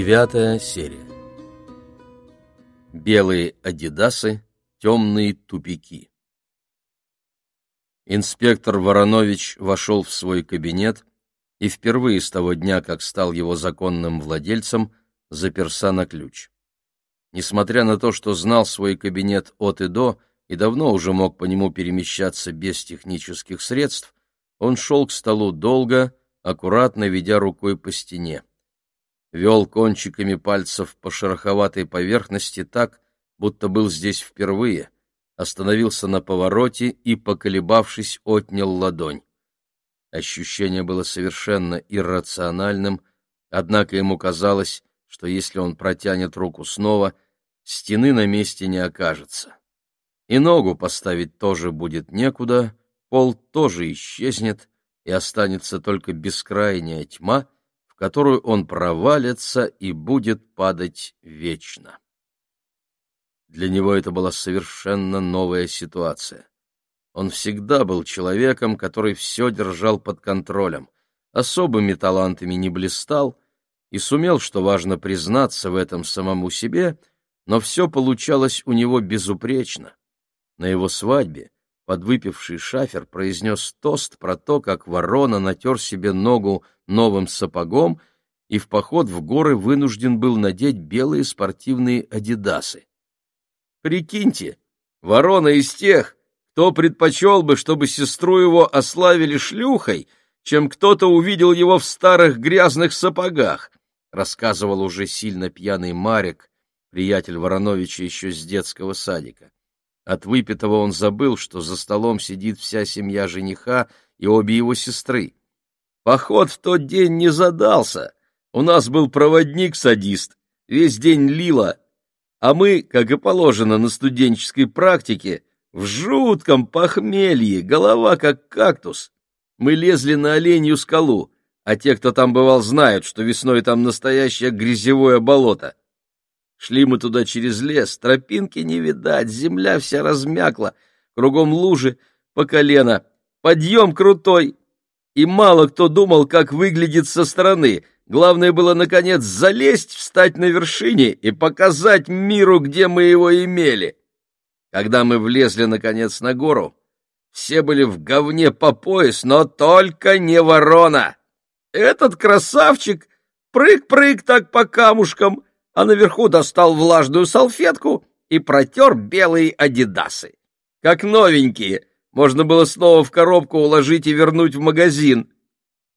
Девятая серия. Белые адидасы, темные тупики. Инспектор Воронович вошел в свой кабинет и впервые с того дня, как стал его законным владельцем, заперся на ключ. Несмотря на то, что знал свой кабинет от и до и давно уже мог по нему перемещаться без технических средств, он шел к столу долго, аккуратно ведя рукой по стене вел кончиками пальцев по шероховатой поверхности так, будто был здесь впервые, остановился на повороте и, поколебавшись, отнял ладонь. Ощущение было совершенно иррациональным, однако ему казалось, что если он протянет руку снова, стены на месте не окажется. И ногу поставить тоже будет некуда, пол тоже исчезнет, и останется только бескрайняя тьма — которую он провалится и будет падать вечно. Для него это была совершенно новая ситуация. Он всегда был человеком, который все держал под контролем, особыми талантами не блистал и сумел, что важно признаться в этом самому себе, но все получалось у него безупречно. На его свадьбе подвыпивший шафер произнес тост про то, как ворона натер себе ногу новым сапогом и в поход в горы вынужден был надеть белые спортивные адидасы. Прикиньте, ворона из тех, кто предпочел бы, чтобы сестру его ославили шлюхой, чем кто-то увидел его в старых грязных сапогах, рассказывал уже сильно пьяный Марик, приятель Вороновича еще с детского садика. От выпитого он забыл, что за столом сидит вся семья жениха и обе его сестры. Поход в тот день не задался. У нас был проводник-садист, весь день лила, а мы, как и положено на студенческой практике, в жутком похмелье, голова как кактус. Мы лезли на оленью скалу, а те, кто там бывал, знают, что весной там настоящее грязевое болото. Шли мы туда через лес, тропинки не видать, земля вся размякла, кругом лужи по колено, подъем крутой. И мало кто думал, как выглядит со стороны. Главное было, наконец, залезть, встать на вершине и показать миру, где мы его имели. Когда мы влезли, наконец, на гору, все были в говне по пояс, но только не ворона. Этот красавчик прыг-прыг так по камушкам — а наверху достал влажную салфетку и протер белые адидасы. Как новенькие, можно было снова в коробку уложить и вернуть в магазин.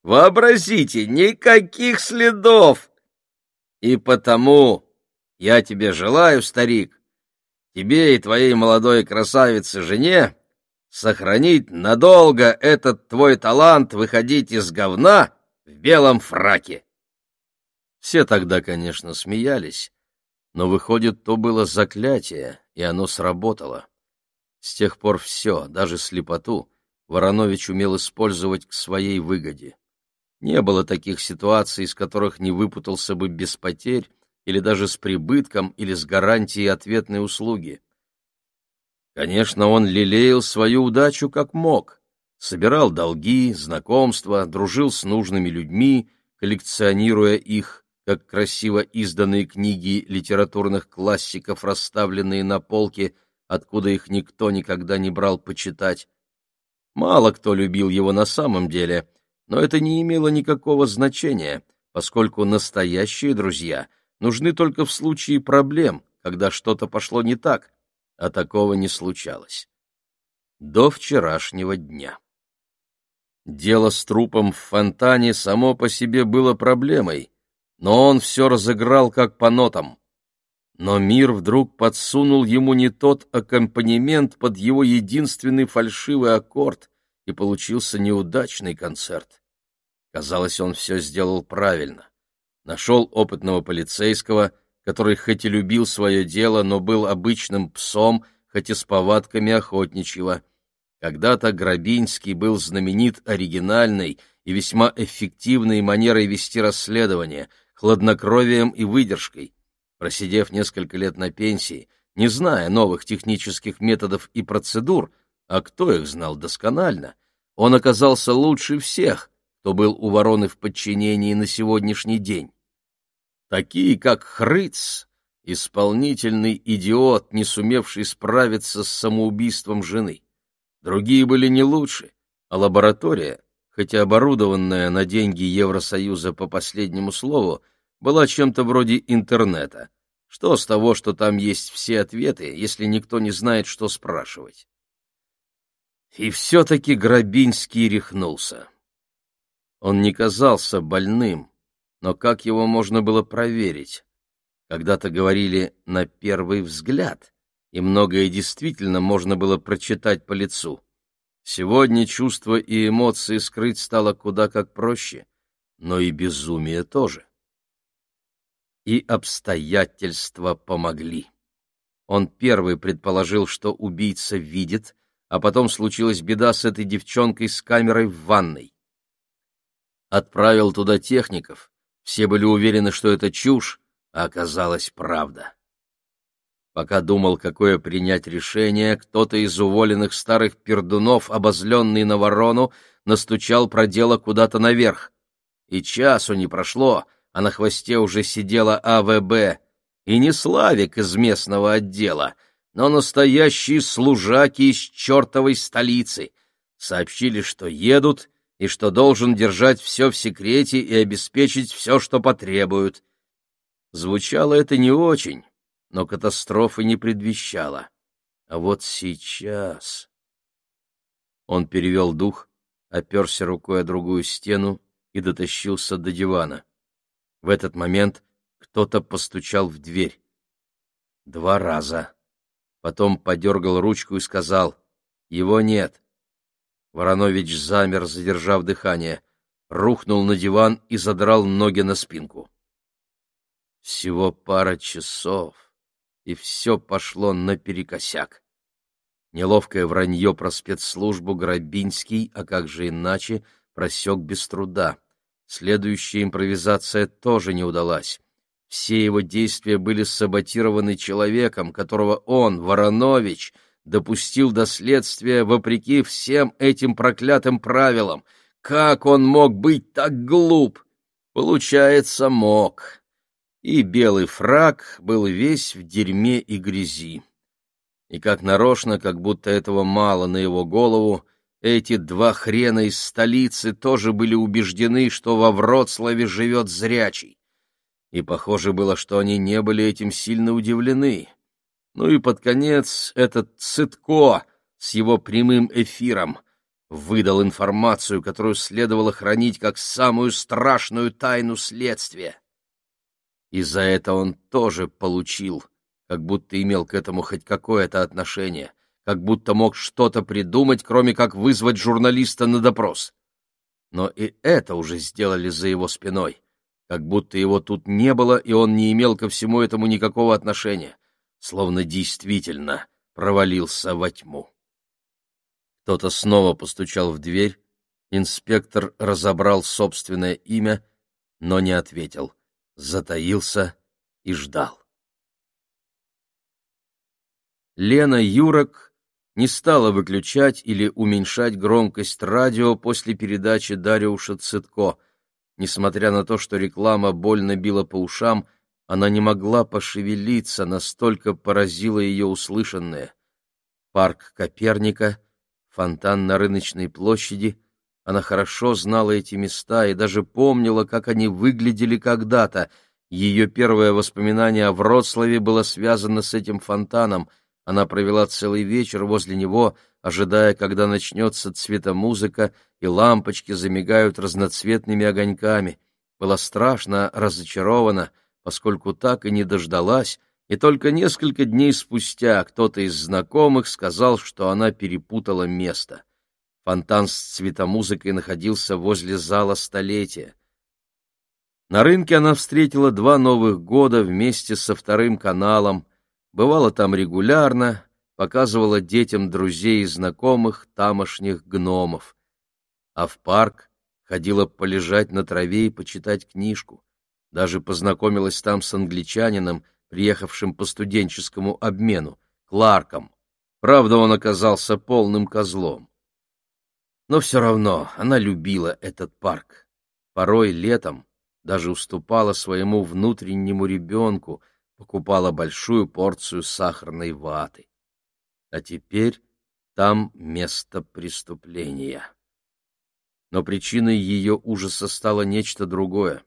Вообразите, никаких следов! И потому я тебе желаю, старик, тебе и твоей молодой красавице-жене сохранить надолго этот твой талант выходить из говна в белом фраке. Все тогда, конечно, смеялись, но, выходит, то было заклятие, и оно сработало. С тех пор все, даже слепоту, Воронович умел использовать к своей выгоде. Не было таких ситуаций, из которых не выпутался бы без потерь, или даже с прибытком, или с гарантией ответной услуги. Конечно, он лелеял свою удачу как мог, собирал долги, знакомства, дружил с нужными людьми, коллекционируя их, как красиво изданные книги литературных классиков, расставленные на полке, откуда их никто никогда не брал почитать. Мало кто любил его на самом деле, но это не имело никакого значения, поскольку настоящие друзья нужны только в случае проблем, когда что-то пошло не так, а такого не случалось. До вчерашнего дня. Дело с трупом в фонтане само по себе было проблемой, но он все разыграл как по нотам. Но мир вдруг подсунул ему не тот аккомпанемент под его единственный фальшивый аккорд, и получился неудачный концерт. Казалось, он все сделал правильно. Нашел опытного полицейского, который хоть и любил свое дело, но был обычным псом, хоть и с повадками охотничьего. Когда-то Грабинский был знаменит оригинальной и весьма эффективной манерой вести расследование — хладнокровием и выдержкой. Просидев несколько лет на пенсии, не зная новых технических методов и процедур, а кто их знал досконально, он оказался лучше всех, кто был у вороны в подчинении на сегодняшний день. Такие, как Хрыц, исполнительный идиот, не сумевший справиться с самоубийством жены. Другие были не лучше, а лаборатория, хотя оборудованная на деньги Евросоюза по последнему слову, была чем-то вроде интернета. Что с того, что там есть все ответы, если никто не знает, что спрашивать? И все-таки Грабинский рехнулся. Он не казался больным, но как его можно было проверить? Когда-то говорили «на первый взгляд», и многое действительно можно было прочитать по лицу. Сегодня чувства и эмоции скрыть стало куда как проще, но и безумие тоже. И обстоятельства помогли. Он первый предположил, что убийца видит, а потом случилась беда с этой девчонкой с камерой в ванной. Отправил туда техников, все были уверены, что это чушь, а оказалась правда. Пока думал, какое принять решение, кто-то из уволенных старых пердунов, обозленный на ворону, настучал про дело куда-то наверх. И часу не прошло, а на хвосте уже сидела АВБ. И не Славик из местного отдела, но настоящие служаки из чертовой столицы. Сообщили, что едут, и что должен держать все в секрете и обеспечить все, что потребуют. Звучало это не очень но катастрофы не предвещало. А вот сейчас... Он перевел дух, оперся рукой о другую стену и дотащился до дивана. В этот момент кто-то постучал в дверь. Два раза. Потом подергал ручку и сказал «Его нет». Воронович замер, задержав дыхание, рухнул на диван и задрал ноги на спинку. Всего пара часов и все пошло наперекосяк. Неловкое вранье про спецслужбу Грабинский, а как же иначе, просек без труда. Следующая импровизация тоже не удалась. Все его действия были саботированы человеком, которого он, Воронович, допустил до следствия вопреки всем этим проклятым правилам. Как он мог быть так глуп? Получается, мог и белый фраг был весь в дерьме и грязи. И как нарочно, как будто этого мало на его голову, эти два хрена из столицы тоже были убеждены, что во Вроцлаве живет зрячий. И похоже было, что они не были этим сильно удивлены. Ну и под конец этот Цитко с его прямым эфиром выдал информацию, которую следовало хранить как самую страшную тайну следствия и за это он тоже получил, как будто имел к этому хоть какое-то отношение, как будто мог что-то придумать, кроме как вызвать журналиста на допрос. Но и это уже сделали за его спиной, как будто его тут не было, и он не имел ко всему этому никакого отношения, словно действительно провалился во тьму. Кто-то снова постучал в дверь, инспектор разобрал собственное имя, но не ответил — затаился и ждал. Лена Юрок не стала выключать или уменьшать громкость радио после передачи Дариуша Цитко. Несмотря на то, что реклама больно била по ушам, она не могла пошевелиться, настолько поразило ее услышанное. Парк Коперника, фонтан на рыночной площади, она хорошо знала эти места и даже помнила, как они выглядели когда-то. Ее первое воспоминание о Вроцлаве было связано с этим фонтаном. Она провела целый вечер возле него, ожидая, когда начнется цветомузыка, и лампочки замигают разноцветными огоньками. Была страшно разочарована, поскольку так и не дождалась, и только несколько дней спустя кто-то из знакомых сказал, что она перепутала место. Фонтан с цветомузыкой находился возле зала столетия. На рынке она встретила два новых года вместе со вторым каналом, бывала там регулярно, показывала детям друзей и знакомых тамошних гномов. А в парк ходила полежать на траве и почитать книжку. Даже познакомилась там с англичанином, приехавшим по студенческому обмену, Кларком. Правда, он оказался полным козлом. Но все равно она любила этот парк. Порой летом, даже уступала своему внутреннему ребенку, покупала большую порцию сахарной ваты. А теперь там место преступления. Но причиной ее ужаса стало нечто другое.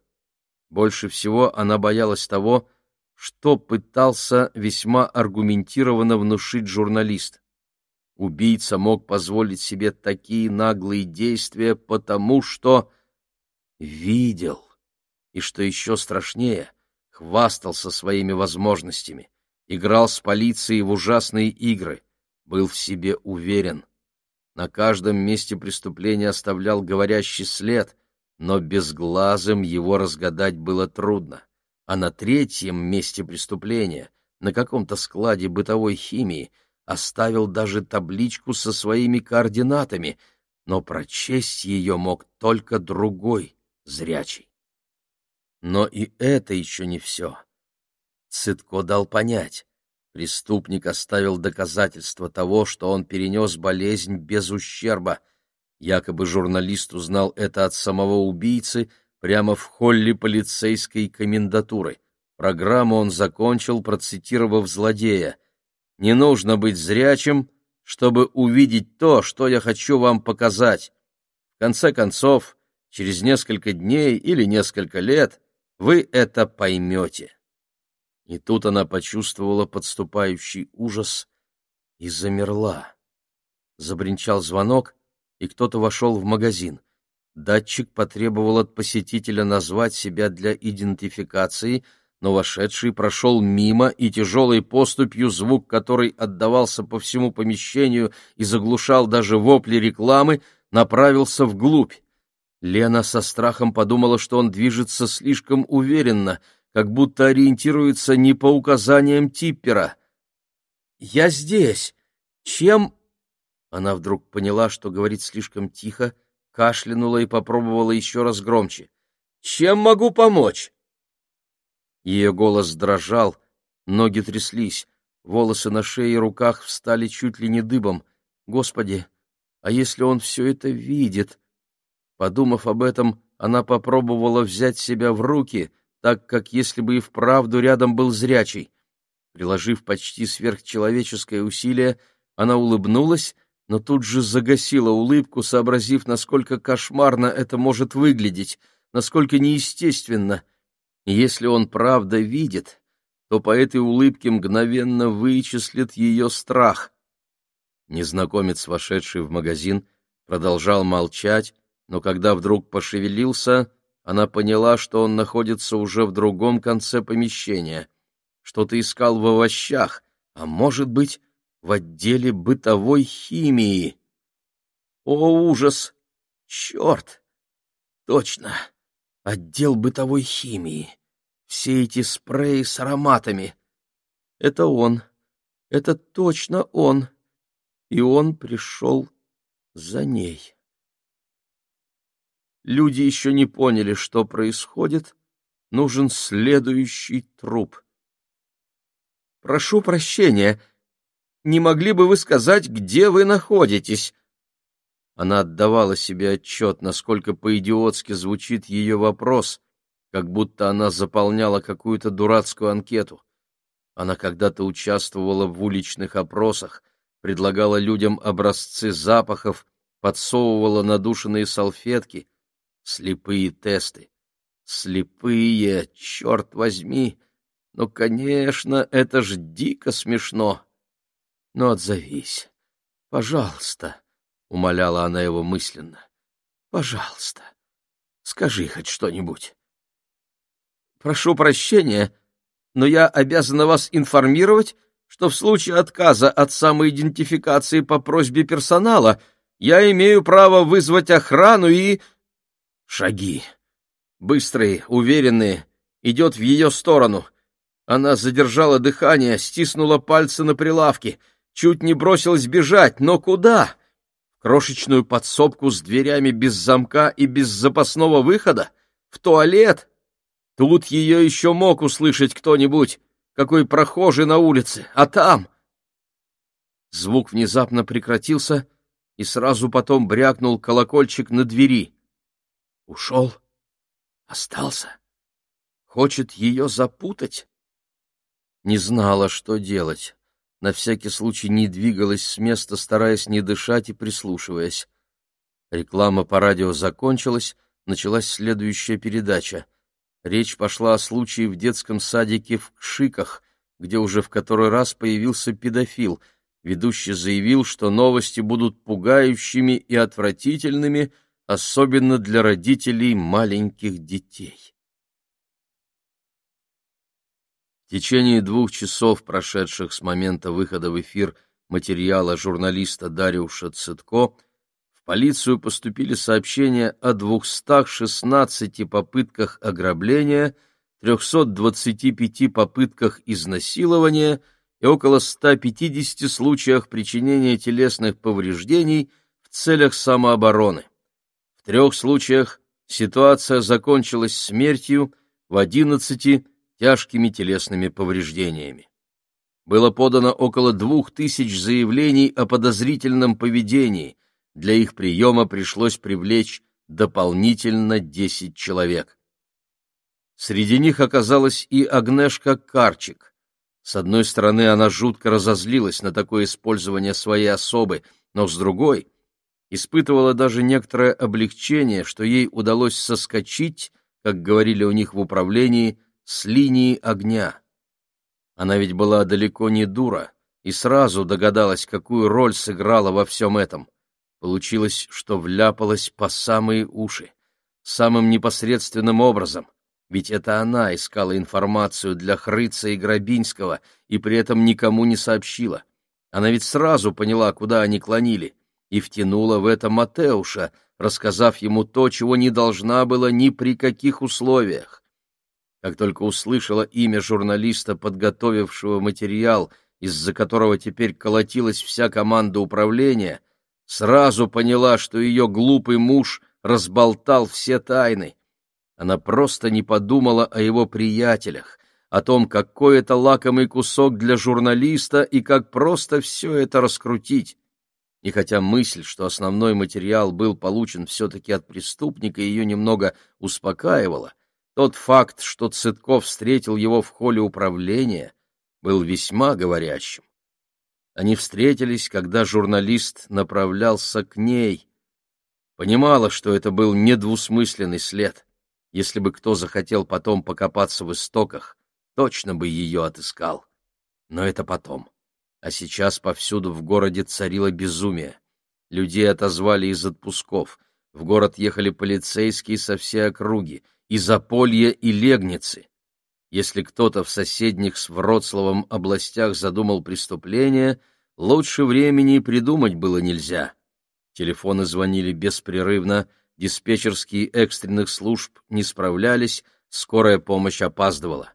Больше всего она боялась того, что пытался весьма аргументированно внушить журналист. Убийца мог позволить себе такие наглые действия, потому что видел, и, что еще страшнее, хвастался своими возможностями, играл с полицией в ужасные игры, был в себе уверен. На каждом месте преступления оставлял говорящий след, но безглазым его разгадать было трудно. А на третьем месте преступления, на каком-то складе бытовой химии, оставил даже табличку со своими координатами, но прочесть ее мог только другой, зрячий. Но и это еще не все. Цитко дал понять, преступник оставил доказательства того, что он перенес болезнь без ущерба. Якобы журналист узнал это от самого убийцы прямо в холле полицейской комендатуры. Программу он закончил, процитировав злодея. «Не нужно быть зрячим, чтобы увидеть то, что я хочу вам показать. В конце концов, через несколько дней или несколько лет вы это поймете». И тут она почувствовала подступающий ужас и замерла. Забринчал звонок, и кто-то вошел в магазин. Датчик потребовал от посетителя назвать себя для идентификации, но вошедший прошел мимо, и тяжелой поступью, звук которой отдавался по всему помещению и заглушал даже вопли рекламы, направился вглубь. Лена со страхом подумала, что он движется слишком уверенно — как будто ориентируется не по указаниям Типпера. «Я здесь. Чем...» Она вдруг поняла, что говорит слишком тихо, кашлянула и попробовала еще раз громче. «Чем могу помочь?» Ее голос дрожал, ноги тряслись, волосы на шее и руках встали чуть ли не дыбом. «Господи, а если он все это видит?» Подумав об этом, она попробовала взять себя в руки — так как если бы и вправду рядом был зрячий. Приложив почти сверхчеловеческое усилие, она улыбнулась, но тут же загасила улыбку, сообразив, насколько кошмарно это может выглядеть, насколько неестественно. если он правда видит, то по этой улыбке мгновенно вычислит ее страх. Незнакомец, вошедший в магазин, продолжал молчать, но когда вдруг пошевелился, она поняла, что он находится уже в другом конце помещения. Что-то искал в овощах, а может быть, в отделе бытовой химии. О, ужас! Черт! Точно! Отдел бытовой химии. Все эти спреи с ароматами. Это он. Это точно он. И он пришел за ней. Люди еще не поняли, что происходит. Нужен следующий труп. «Прошу прощения. Не могли бы вы сказать, где вы находитесь?» Она отдавала себе отчет, насколько по-идиотски звучит ее вопрос, как будто она заполняла какую-то дурацкую анкету. Она когда-то участвовала в уличных опросах, предлагала людям образцы запахов, подсовывала надушенные салфетки — Слепые тесты. Слепые, черт возьми! Ну, конечно, это ж дико смешно. Ну, отзовись. Пожалуйста, — умоляла она его мысленно. Пожалуйста, скажи хоть что-нибудь. Прошу прощения, но я обязана вас информировать, что в случае отказа от самоидентификации по просьбе персонала я имею право вызвать охрану и... Шаги. Быстрые, уверенные. Идет в ее сторону. Она задержала дыхание, стиснула пальцы на прилавке. Чуть не бросилась бежать, но куда? Крошечную подсобку с дверями без замка и без запасного выхода? В туалет? Тут ее еще мог услышать кто-нибудь, какой прохожий на улице, а там... Звук внезапно прекратился, и сразу потом брякнул колокольчик на двери. Ушел? Остался? хочет ее запутать. Не знала, что делать. На всякий случай не двигалась с места, стараясь не дышать и прислушиваясь. Реклама по радио закончилась, началась следующая передача. Речь пошла о случае в детском садике в Кшиках, где уже в который раз появился педофил. Ведущий заявил, что новости будут пугающими и отвратительными, особенно для родителей маленьких детей. В течение двух часов, прошедших с момента выхода в эфир материала журналиста Дариуша Цитко, в полицию поступили сообщения о 216 попытках ограбления, 325 попытках изнасилования и около 150 случаях причинения телесных повреждений в целях самообороны. Трех случаях ситуация закончилась смертью, в 11 тяжкими телесными повреждениями. Было подано около двух тысяч заявлений о подозрительном поведении. Для их приема пришлось привлечь дополнительно десять человек. Среди них оказалась и Агнешка Карчик. С одной стороны, она жутко разозлилась на такое использование своей особы, но с другой испытывала даже некоторое облегчение, что ей удалось соскочить, как говорили у них в управлении, с линии огня. Она ведь была далеко не дура и сразу догадалась, какую роль сыграла во всем этом. Получилось, что вляпалась по самые уши, самым непосредственным образом, ведь это она искала информацию для Хрыца и Грабинского и при этом никому не сообщила. Она ведь сразу поняла, куда они клонили, и втянула в это Матеуша, рассказав ему то, чего не должна была ни при каких условиях. Как только услышала имя журналиста, подготовившего материал, из-за которого теперь колотилась вся команда управления, сразу поняла, что ее глупый муж разболтал все тайны. Она просто не подумала о его приятелях, о том, какой это лакомый кусок для журналиста и как просто все это раскрутить. И хотя мысль, что основной материал был получен все-таки от преступника, ее немного успокаивала, тот факт, что Цытков встретил его в холле управления, был весьма говорящим. Они встретились, когда журналист направлялся к ней. Понимала, что это был недвусмысленный след. Если бы кто захотел потом покопаться в истоках, точно бы ее отыскал. Но это потом. А сейчас повсюду в городе царило безумие. Людей отозвали из отпусков. В город ехали полицейские со всей округи — и Заполье, и Легницы. Если кто-то в соседних с Вроцлавом областях задумал преступление, лучше времени придумать было нельзя. Телефоны звонили беспрерывно, диспетчерские экстренных служб не справлялись, скорая помощь опаздывала.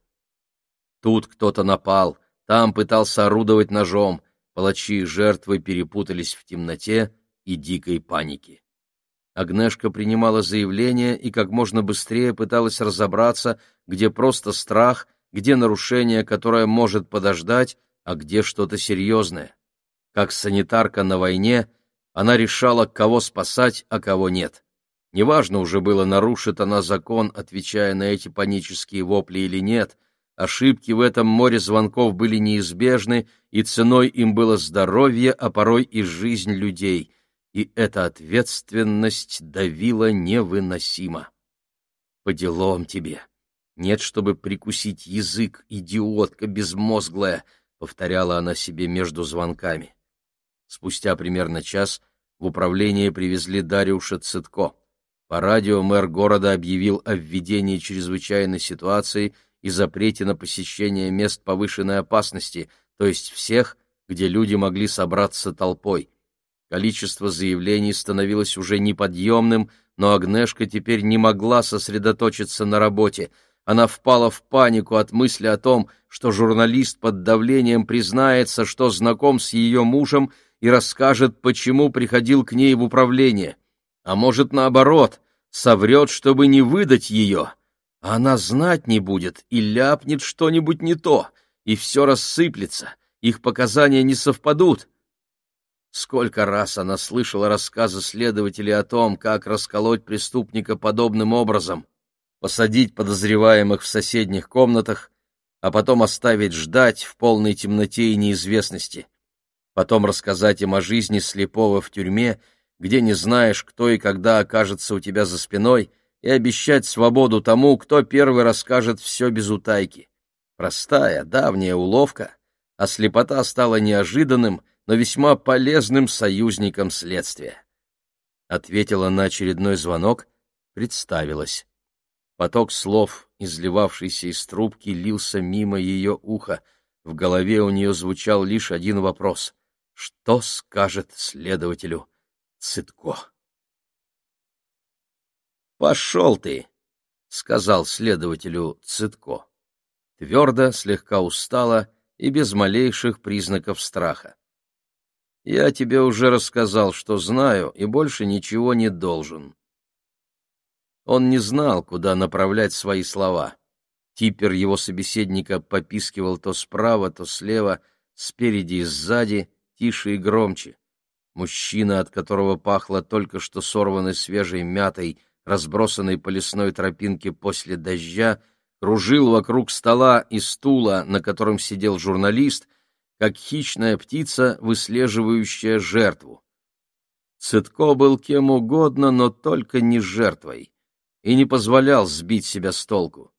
Тут кто-то напал, там пытался орудовать ножом, палачи и жертвы перепутались в темноте и дикой панике. Агнешка принимала заявление и как можно быстрее пыталась разобраться, где просто страх, где нарушение, которое может подождать, а где что-то серьезное. Как санитарка на войне, она решала, кого спасать, а кого нет. Неважно уже было, нарушит она закон, отвечая на эти панические вопли или нет, ошибки в этом море звонков были неизбежны, и ценой им было здоровье, а порой и жизнь людей — и эта ответственность давила невыносимо. По делам тебе. Нет, чтобы прикусить язык, идиотка безмозглая, повторяла она себе между звонками. Спустя примерно час в управление привезли Дариуша Цитко. По радио мэр города объявил о введении чрезвычайной ситуации и запрете на посещение мест повышенной опасности, то есть всех, где люди могли собраться толпой. Количество заявлений становилось уже неподъемным, но Агнешка теперь не могла сосредоточиться на работе. Она впала в панику от мысли о том, что журналист под давлением признается, что знаком с ее мужем и расскажет, почему приходил к ней в управление. А может, наоборот, соврет, чтобы не выдать ее. Она знать не будет и ляпнет что-нибудь не то, и все рассыплется, их показания не совпадут. Сколько раз она слышала рассказы следователей о том, как расколоть преступника подобным образом. посадить подозреваемых в соседних комнатах, а потом оставить ждать в полной темноте и неизвестности, потом рассказать им о жизни слепого в тюрьме, где не знаешь, кто и когда окажется у тебя за спиной, и обещать свободу тому, кто первый расскажет все без утайки. Простая, давняя уловка, а слепота стала неожиданным, но весьма полезным союзником следствия. Ответила на очередной звонок, представилась. Поток слов, изливавшийся из трубки, лился мимо ее уха. В голове у нее звучал лишь один вопрос. Что скажет следователю Цитко? «Пошел ты!» — сказал следователю Цитко. Твердо, слегка устало и без малейших признаков страха. Я тебе уже рассказал, что знаю, и больше ничего не должен. Он не знал, куда направлять свои слова. Типер его собеседника попискивал то справа, то слева, спереди и сзади, тише и громче. Мужчина, от которого пахло только что сорванной свежей мятой, разбросанной по лесной тропинке после дождя, кружил вокруг стола и стула, на котором сидел журналист, как хищная птица, выслеживающая жертву. Цитко был кем угодно, но только не жертвой, и не позволял сбить себя с толку.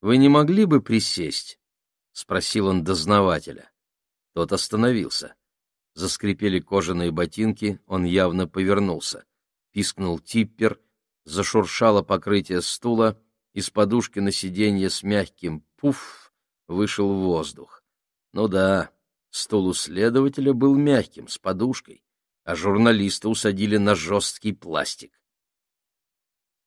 «Вы не могли бы присесть?» — спросил он дознавателя. Тот остановился. Заскрипели кожаные ботинки, он явно повернулся. Пискнул типпер, зашуршало покрытие стула, из подушки на сиденье с мягким «пуф» вышел воздух. Ну да, стул у следователя был мягким, с подушкой, а журналиста усадили на жесткий пластик.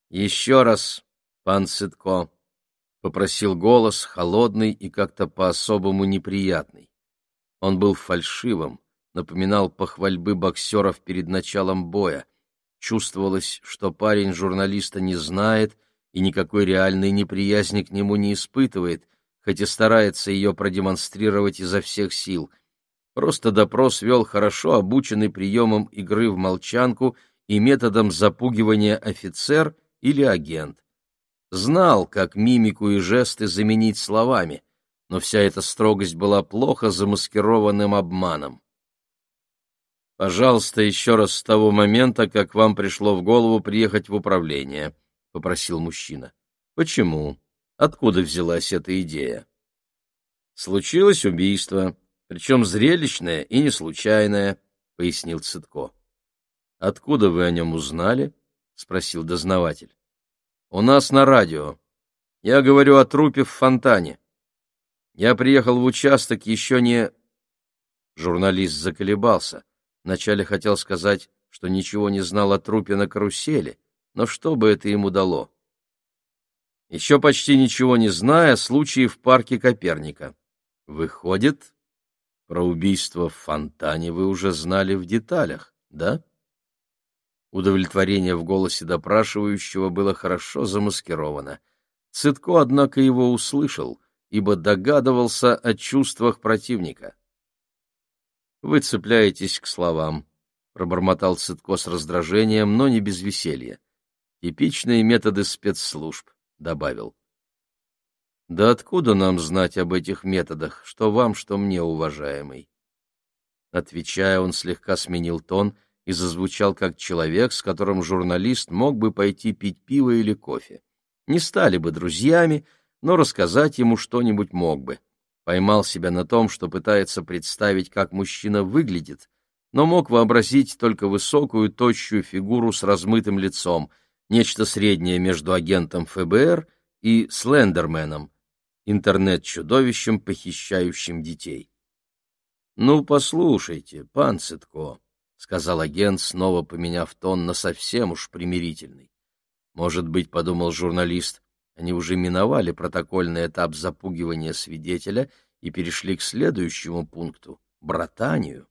«Еще раз, пан Сытко», — попросил голос, холодный и как-то по-особому неприятный. Он был фальшивым, напоминал похвальбы боксеров перед началом боя. Чувствовалось, что парень журналиста не знает и никакой реальной неприязни к нему не испытывает, хоть и старается ее продемонстрировать изо всех сил. Просто допрос вел хорошо обученный приемом игры в молчанку и методом запугивания офицер или агент. Знал, как мимику и жесты заменить словами, но вся эта строгость была плохо замаскированным обманом. «Пожалуйста, еще раз с того момента, как вам пришло в голову приехать в управление», — попросил мужчина. «Почему?» Откуда взялась эта идея? Случилось убийство, причем зрелищное и не случайное, — пояснил Цитко. Откуда вы о нем узнали? — спросил дознаватель. У нас на радио. Я говорю о трупе в фонтане. Я приехал в участок еще не... Журналист заколебался. Вначале хотел сказать, что ничего не знал о трупе на карусели, но что бы это ему дало? еще почти ничего не зная о случае в парке Коперника. Выходит, про убийство в фонтане вы уже знали в деталях, да? Удовлетворение в голосе допрашивающего было хорошо замаскировано. Цитко, однако, его услышал, ибо догадывался о чувствах противника. «Вы цепляетесь к словам», — пробормотал Цитко с раздражением, но не без веселья. «Типичные методы спецслужб добавил. Да откуда нам знать об этих методах, что вам, что мне, уважаемый? Отвечая, он слегка сменил тон и зазвучал как человек, с которым журналист мог бы пойти пить пиво или кофе. Не стали бы друзьями, но рассказать ему что-нибудь мог бы. Поймал себя на том, что пытается представить, как мужчина выглядит, но мог вообразить только высокую, тощую фигуру с размытым лицом — нечто среднее между агентом ФБР и Слендерменом, интернет-чудовищем, похищающим детей. «Ну, послушайте, пан Цитко», — сказал агент, снова поменяв тон на совсем уж примирительный. «Может быть, — подумал журналист, — они уже миновали протокольный этап запугивания свидетеля и перешли к следующему пункту — братанию.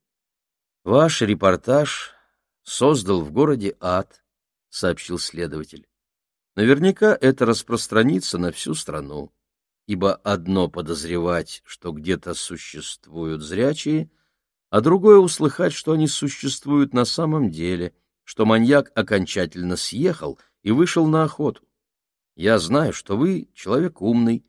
Ваш репортаж создал в городе ад, — сообщил следователь. Наверняка это распространится на всю страну, ибо одно подозревать, что где-то существуют зрячие, а другое услыхать, что они существуют на самом деле, что маньяк окончательно съехал и вышел на охоту. Я знаю, что вы человек умный,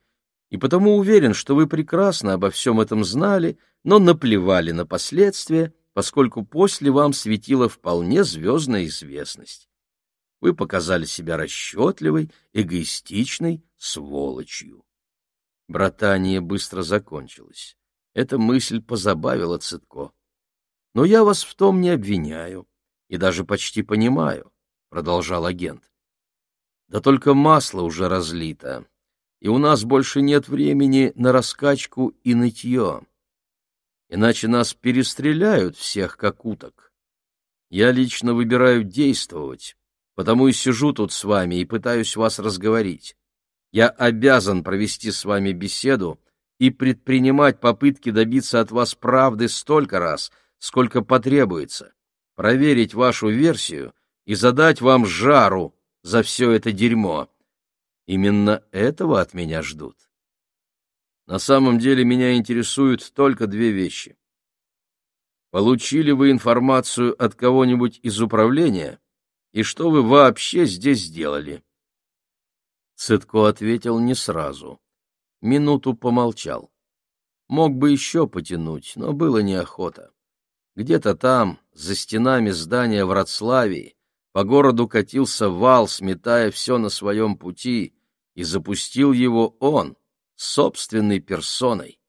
и потому уверен, что вы прекрасно обо всем этом знали, но наплевали на последствия, поскольку после вам светила вполне звездная известность. Вы показали себя расчетливой, эгоистичной сволочью. Братание быстро закончилось. Эта мысль позабавила Цитко. Но я вас в том не обвиняю и даже почти понимаю, продолжал агент. Да только масло уже разлито, и у нас больше нет времени на раскачку и нытье. Иначе нас перестреляют всех, как уток. Я лично выбираю действовать, потому и сижу тут с вами и пытаюсь вас разговорить. Я обязан провести с вами беседу и предпринимать попытки добиться от вас правды столько раз, сколько потребуется, проверить вашу версию и задать вам жару за все это дерьмо. Именно этого от меня ждут. На самом деле меня интересуют только две вещи. Получили вы информацию от кого-нибудь из управления, и что вы вообще здесь делали? Цитко ответил не сразу. Минуту помолчал. Мог бы еще потянуть, но было неохота. Где-то там, за стенами здания Вратславии, по городу катился вал, сметая все на своем пути, и запустил его он, собственной персоной.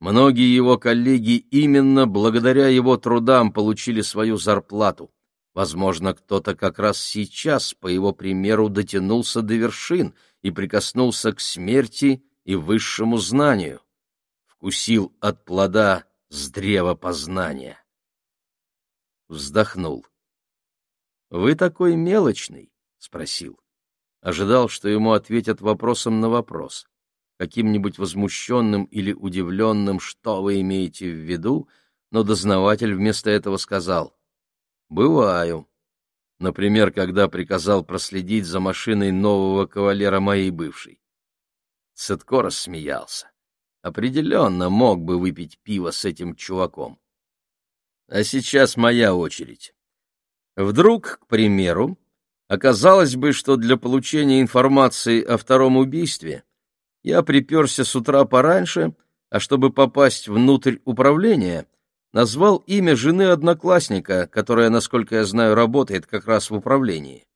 Многие его коллеги именно благодаря его трудам получили свою зарплату. Возможно, кто-то как раз сейчас, по его примеру, дотянулся до вершин и прикоснулся к смерти и высшему знанию. Вкусил от плода с древа познания. Вздохнул. «Вы такой мелочный?» — спросил. Ожидал, что ему ответят вопросом на вопрос. Каким-нибудь возмущенным или удивленным, что вы имеете в виду, но дознаватель вместо этого сказал — Бываю. Например, когда приказал проследить за машиной нового кавалера моей бывшей. Цетко рассмеялся. Определенно мог бы выпить пиво с этим чуваком. А сейчас моя очередь. Вдруг, к примеру, оказалось бы, что для получения информации о втором убийстве я приперся с утра пораньше, а чтобы попасть внутрь управления — назвал имя жены одноклассника, которая, насколько я знаю, работает как раз в управлении.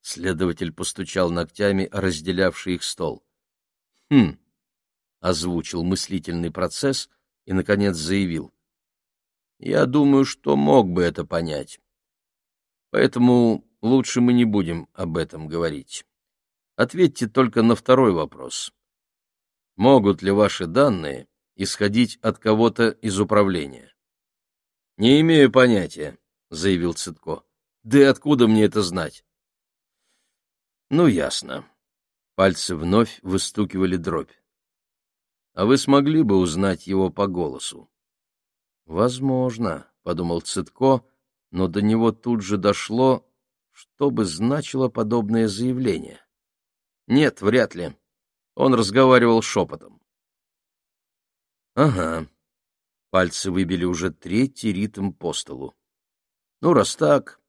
Следователь постучал ногтями, разделявший их стол. «Хм», — озвучил мыслительный процесс и, наконец, заявил. «Я думаю, что мог бы это понять. Поэтому лучше мы не будем об этом говорить. Ответьте только на второй вопрос. Могут ли ваши данные исходить от кого-то из управления. — Не имею понятия, — заявил Цитко. — Да и откуда мне это знать? — Ну, ясно. Пальцы вновь выстукивали дробь. — А вы смогли бы узнать его по голосу? — Возможно, — подумал Цитко, но до него тут же дошло, что бы значило подобное заявление. Нет, вряд ли. Он разговаривал шепотом. Ага. Пальцы выбили уже третий ритм по столу. Ну, раз так,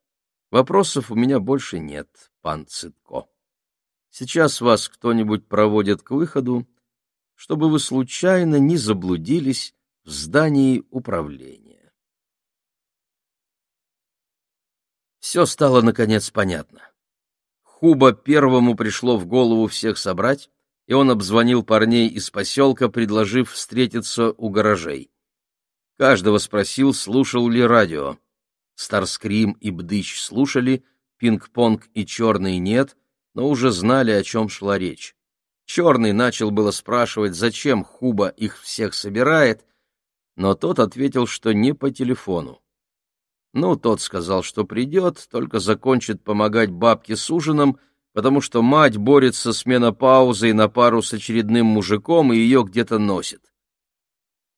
вопросов у меня больше нет, пан Цитко. Сейчас вас кто-нибудь проводит к выходу, чтобы вы случайно не заблудились в здании управления. Все стало, наконец, понятно. Хуба первому пришло в голову всех собрать, и он обзвонил парней из поселка, предложив встретиться у гаражей. Каждого спросил, слушал ли радио. Старскрим и Бдыч слушали, Пинг-понг и Черный нет, но уже знали, о чем шла речь. Черный начал было спрашивать, зачем Хуба их всех собирает, но тот ответил, что не по телефону. Ну, тот сказал, что придет, только закончит помогать бабке с ужином, потому что мать борется с менопаузой на пару с очередным мужиком и ее где-то носит.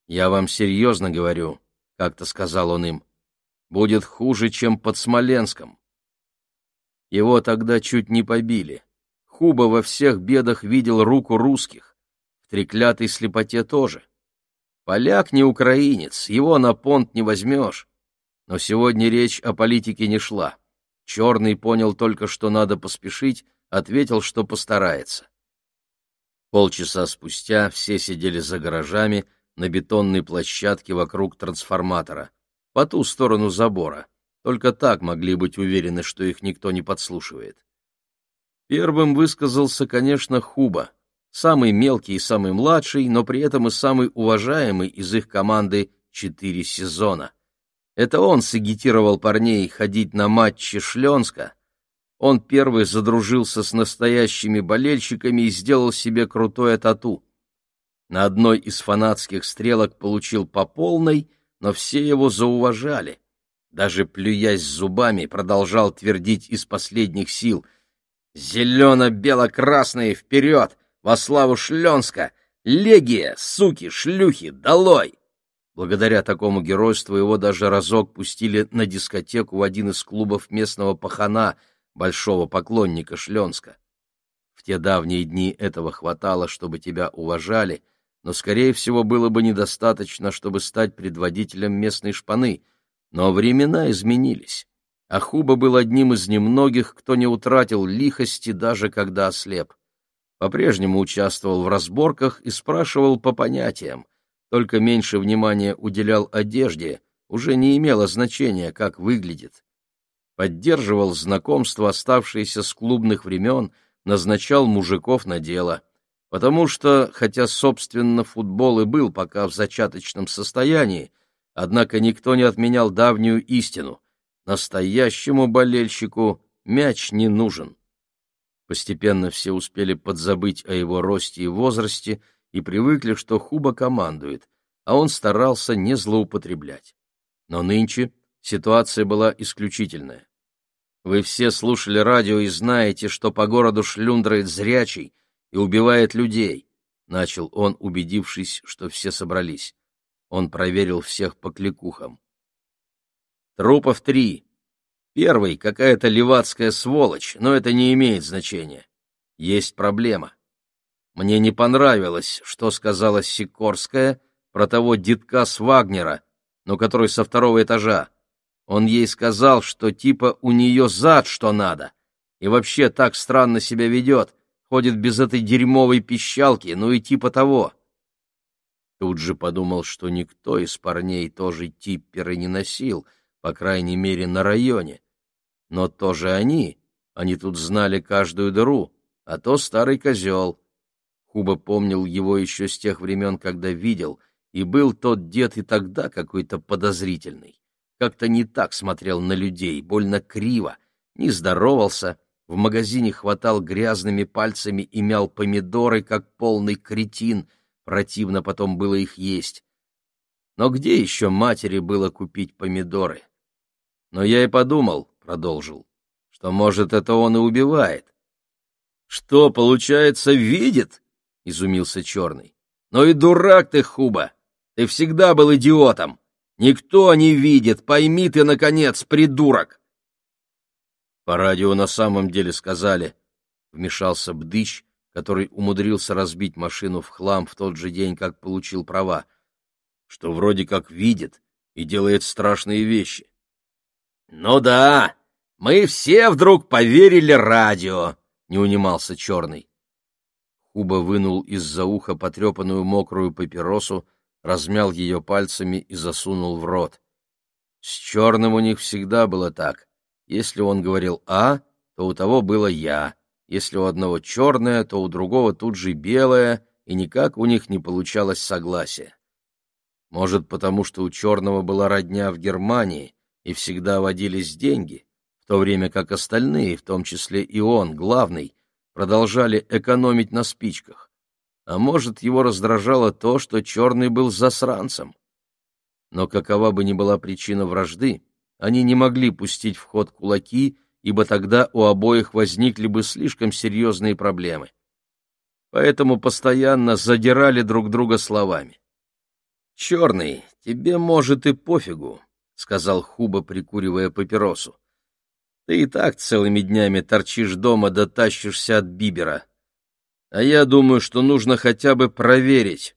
«Я вам серьезно говорю», — как-то сказал он им, — «будет хуже, чем под Смоленском». Его тогда чуть не побили. Хуба во всех бедах видел руку русских, в треклятой слепоте тоже. Поляк не украинец, его на понт не возьмешь. Но сегодня речь о политике не шла. Черный понял только, что надо поспешить, ответил, что постарается. Полчаса спустя все сидели за гаражами на бетонной площадке вокруг трансформатора, по ту сторону забора. Только так могли быть уверены, что их никто не подслушивает. Первым высказался, конечно, Хуба, самый мелкий и самый младший, но при этом и самый уважаемый из их команды четыре сезона. Это он сагитировал парней ходить на матчи Шленска, он первый задружился с настоящими болельщиками и сделал себе крутое тату. На одной из фанатских стрелок получил по полной, но все его зауважали. Даже плюясь зубами, продолжал твердить из последних сил «Зелено-бело-красные вперед! Во славу Шленска! Легия, суки, шлюхи, долой!» Благодаря такому геройству его даже разок пустили на дискотеку в один из клубов местного пахана — большого поклонника Шленска. В те давние дни этого хватало, чтобы тебя уважали, но, скорее всего, было бы недостаточно, чтобы стать предводителем местной шпаны. Но времена изменились. А Хуба был одним из немногих, кто не утратил лихости, даже когда ослеп. По-прежнему участвовал в разборках и спрашивал по понятиям. Только меньше внимания уделял одежде, уже не имело значения, как выглядит поддерживал знакомство, оставшееся с клубных времен, назначал мужиков на дело. Потому что, хотя, собственно, футбол и был пока в зачаточном состоянии, однако никто не отменял давнюю истину. Настоящему болельщику мяч не нужен. Постепенно все успели подзабыть о его росте и возрасте и привыкли, что Хуба командует, а он старался не злоупотреблять. Но нынче ситуация была исключительная. Вы все слушали радио и знаете, что по городу шлюндрает зрячий и убивает людей, — начал он, убедившись, что все собрались. Он проверил всех по кликухам. Трупов три. Первый — какая-то левацкая сволочь, но это не имеет значения. Есть проблема. Мне не понравилось, что сказала Сикорская про того детка с Вагнера, но который со второго этажа. Он ей сказал, что типа у нее зад что надо, и вообще так странно себя ведет, ходит без этой дерьмовой пищалки, ну и типа того. Тут же подумал, что никто из парней тоже типперы не носил, по крайней мере, на районе. Но тоже они, они тут знали каждую дыру, а то старый козел. Хуба помнил его еще с тех времен, когда видел, и был тот дед и тогда какой-то подозрительный как-то не так смотрел на людей, больно криво, не здоровался, в магазине хватал грязными пальцами и мял помидоры, как полный кретин, противно потом было их есть. Но где еще матери было купить помидоры? Но я и подумал, — продолжил, — что, может, это он и убивает. — Что, получается, видит? — изумился Черный. — Ну и дурак ты, Хуба! Ты всегда был идиотом! Никто не видит, пойми ты, наконец, придурок!» По радио на самом деле сказали, — вмешался Бдыч, который умудрился разбить машину в хлам в тот же день, как получил права, что вроде как видит и делает страшные вещи. «Ну да, мы все вдруг поверили радио», — не унимался Черный. Хуба вынул из-за уха потрепанную мокрую папиросу, размял ее пальцами и засунул в рот. С черным у них всегда было так. Если он говорил «а», то у того было «я». Если у одного черное, то у другого тут же белое, и никак у них не получалось согласия. Может, потому что у черного была родня в Германии, и всегда водились деньги, в то время как остальные, в том числе и он, главный, продолжали экономить на спичках а может, его раздражало то, что Черный был засранцем. Но какова бы ни была причина вражды, они не могли пустить в ход кулаки, ибо тогда у обоих возникли бы слишком серьезные проблемы. Поэтому постоянно задирали друг друга словами. «Черный, тебе, может, и пофигу», — сказал Хуба, прикуривая папиросу. «Ты и так целыми днями торчишь дома да тащишься от Бибера. А я думаю, что нужно хотя бы проверить.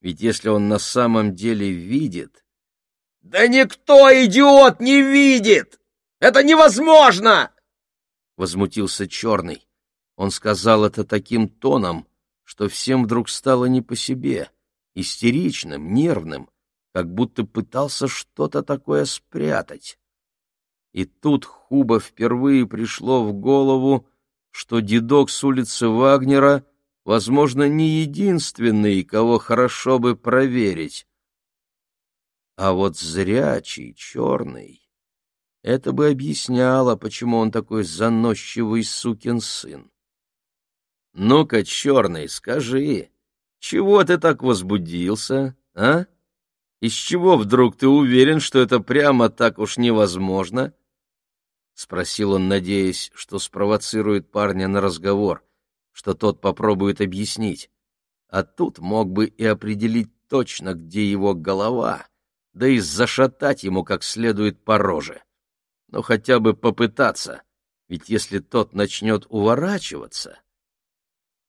Ведь если он на самом деле видит... — Да никто, идиот, не видит! Это невозможно! — возмутился Черный. Он сказал это таким тоном, что всем вдруг стало не по себе, истеричным, нервным, как будто пытался что-то такое спрятать. И тут Хуба впервые пришло в голову, что дедок с улицы Вагнера, возможно, не единственный, кого хорошо бы проверить. А вот зрячий, черный, это бы объясняло, почему он такой заносчивый сукин сын. Ну-ка, черный, скажи, чего ты так возбудился, а? Из чего вдруг ты уверен, что это прямо так уж невозможно? — спросил он, надеясь, что спровоцирует парня на разговор, что тот попробует объяснить. А тут мог бы и определить точно, где его голова, да и зашатать ему как следует по роже. Но хотя бы попытаться, ведь если тот начнет уворачиваться...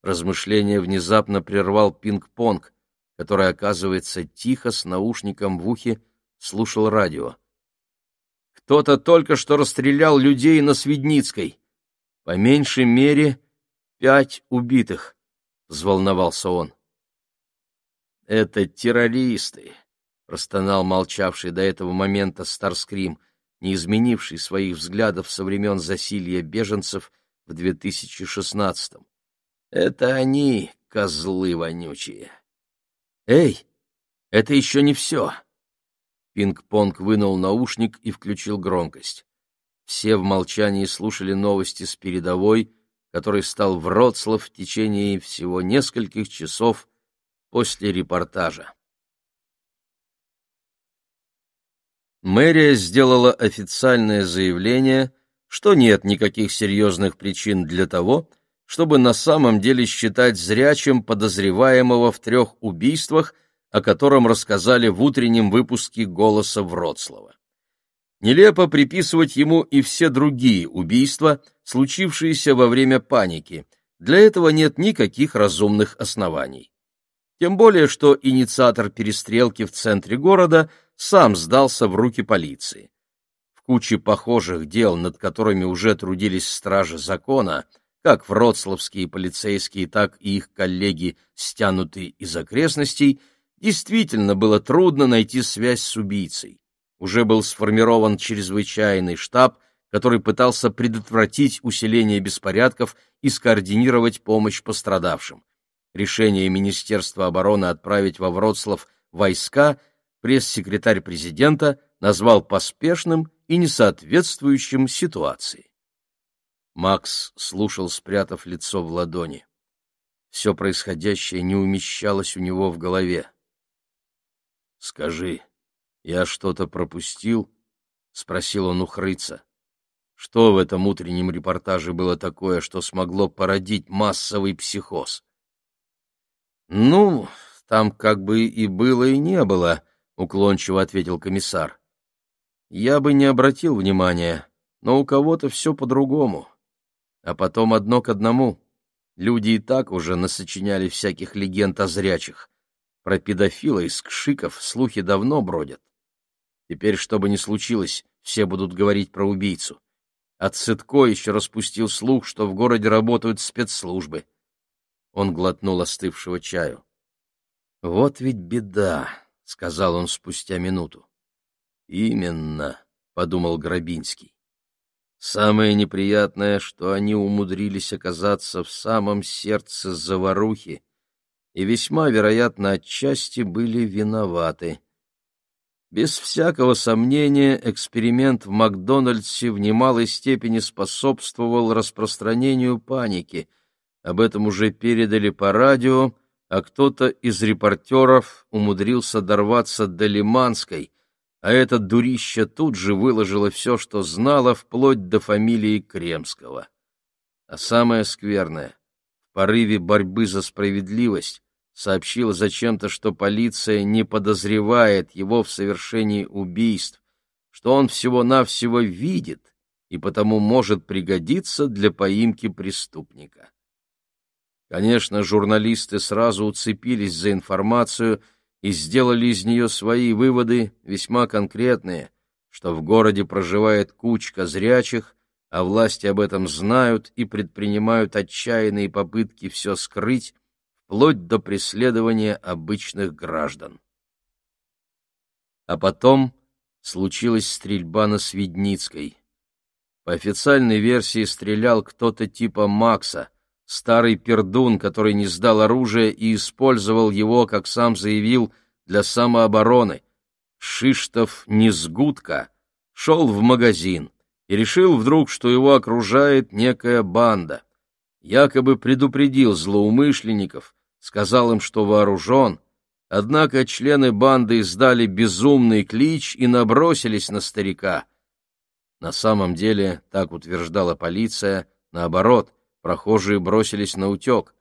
Размышление внезапно прервал пинг-понг, который, оказывается, тихо с наушником в ухе слушал радио. Кто-то только что расстрелял людей на Свидницкой. По меньшей мере пять убитых, — взволновался он. — Это террористы, — простонал молчавший до этого момента Старскрим, не изменивший своих взглядов со времен засилья беженцев в 2016-м. Это они, козлы вонючие. Эй, это еще не все. Пинг-понг вынул наушник и включил громкость. Все в молчании слушали новости с передовой, который стал Вроцлав в течение всего нескольких часов после репортажа. Мэрия сделала официальное заявление, что нет никаких серьезных причин для того, чтобы на самом деле считать зрячим подозреваемого в трех убийствах – о котором рассказали в утреннем выпуске «Голоса Вроцлава». Нелепо приписывать ему и все другие убийства, случившиеся во время паники. Для этого нет никаких разумных оснований. Тем более, что инициатор перестрелки в центре города сам сдался в руки полиции. В куче похожих дел, над которыми уже трудились стражи закона, как вроцлавские полицейские, так и их коллеги, стянутые из окрестностей – Действительно было трудно найти связь с убийцей. Уже был сформирован чрезвычайный штаб, который пытался предотвратить усиление беспорядков и скоординировать помощь пострадавшим. Решение Министерства обороны отправить во Вроцлав войска пресс-секретарь президента назвал поспешным и несоответствующим ситуации. Макс слушал, спрятав лицо в ладони. Все происходящее не умещалось у него в голове. Скажи, я что-то пропустил? спросил он у Хрыца. Что в этом утреннем репортаже было такое, что смогло породить массовый психоз? Ну, там как бы и было, и не было, уклончиво ответил комиссар. Я бы не обратил внимания, но у кого-то все по-другому. А потом одно к одному. Люди и так уже насочиняли всяких легенд о зрячих. Про педофила из Кшиков слухи давно бродят. Теперь, что бы ни случилось, все будут говорить про убийцу. А Цитко еще распустил слух, что в городе работают спецслужбы. Он глотнул остывшего чаю. «Вот ведь беда», — сказал он спустя минуту. «Именно», — подумал Грабинский. «Самое неприятное, что они умудрились оказаться в самом сердце заварухи, и весьма вероятно отчасти были виноваты. Без всякого сомнения, эксперимент в Макдональдсе в немалой степени способствовал распространению паники. Об этом уже передали по радио, а кто-то из репортеров умудрился дорваться до Лиманской, а эта дурища тут же выложила все, что знала, вплоть до фамилии Кремского. А самое скверное — в порыве борьбы за справедливость сообщил зачем-то, что полиция не подозревает его в совершении убийств, что он всего-навсего видит и потому может пригодиться для поимки преступника. Конечно, журналисты сразу уцепились за информацию и сделали из нее свои выводы, весьма конкретные, что в городе проживает кучка зрячих, а власти об этом знают и предпринимают отчаянные попытки все скрыть, вплоть до преследования обычных граждан. А потом случилась стрельба на Свидницкой. По официальной версии стрелял кто-то типа Макса, старый пердун, который не сдал оружие и использовал его, как сам заявил, для самообороны. Шиштов Низгутка шел в магазин и решил вдруг, что его окружает некая банда. Якобы предупредил злоумышленников, сказал им, что вооружен, однако члены банды издали безумный клич и набросились на старика. На самом деле, так утверждала полиция, наоборот, прохожие бросились на утек.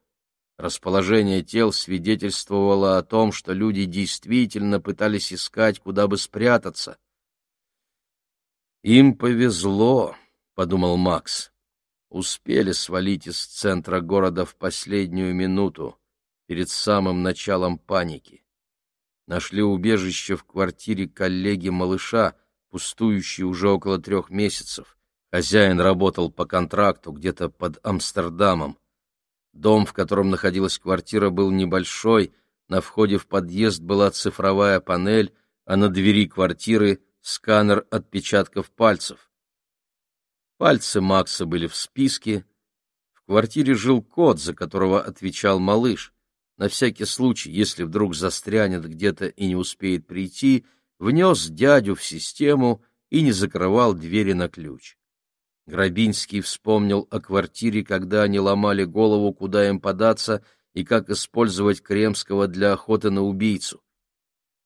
Расположение тел свидетельствовало о том, что люди действительно пытались искать, куда бы спрятаться. «Им повезло», — подумал Макс. «Успели свалить из центра города в последнюю минуту, перед самым началом паники. Нашли убежище в квартире коллеги-малыша, пустующей уже около трех месяцев. Хозяин работал по контракту где-то под Амстердамом. Дом, в котором находилась квартира, был небольшой, на входе в подъезд была цифровая панель, а на двери квартиры — сканер отпечатков пальцев. Пальцы Макса были в списке. В квартире жил кот, за которого отвечал малыш. На всякий случай, если вдруг застрянет где-то и не успеет прийти, внес дядю в систему и не закрывал двери на ключ. Грабинский вспомнил о квартире, когда они ломали голову, куда им податься и как использовать Кремского для охоты на убийцу.